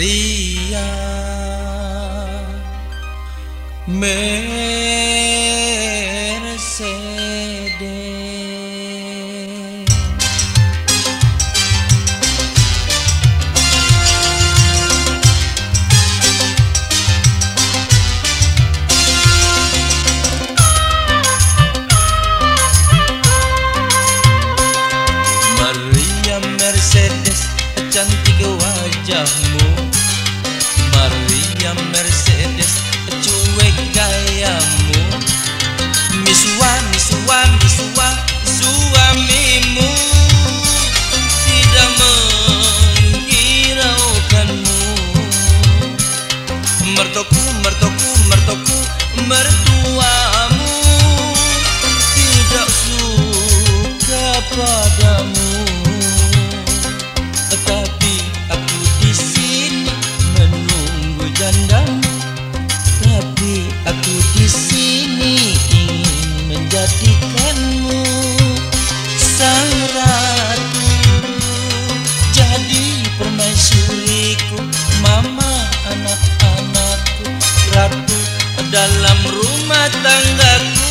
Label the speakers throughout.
Speaker 1: ría. Me Maria Mercedes cuek gayamu. Misua, misua, dalam rumah tanggaku.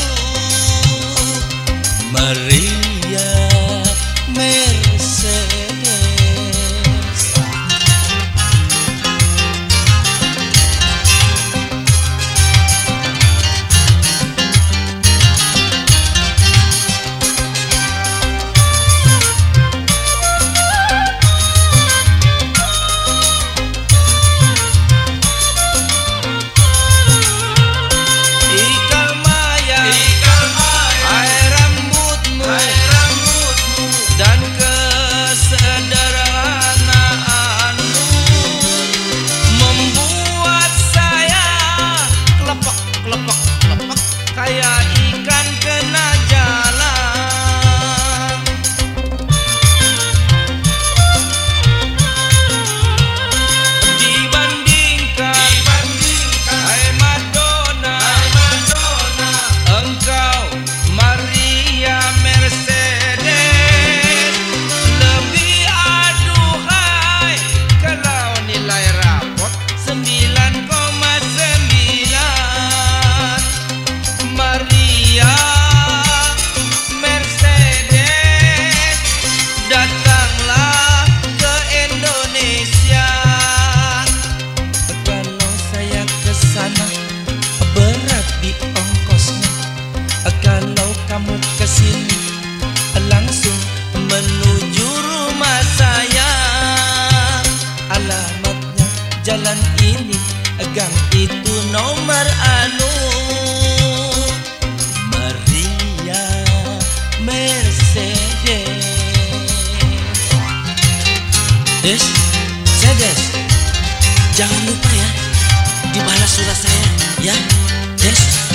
Speaker 1: Maria Mercedes Des, saya Des. Jangan lupa ya, dibalas surat saya ya, Des.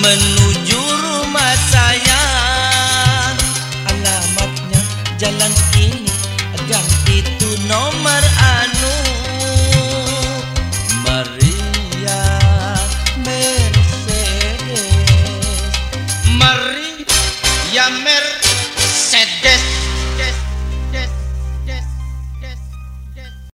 Speaker 1: menuju rumah saya. Alamatnya jalan ini ganti itu nomor anu.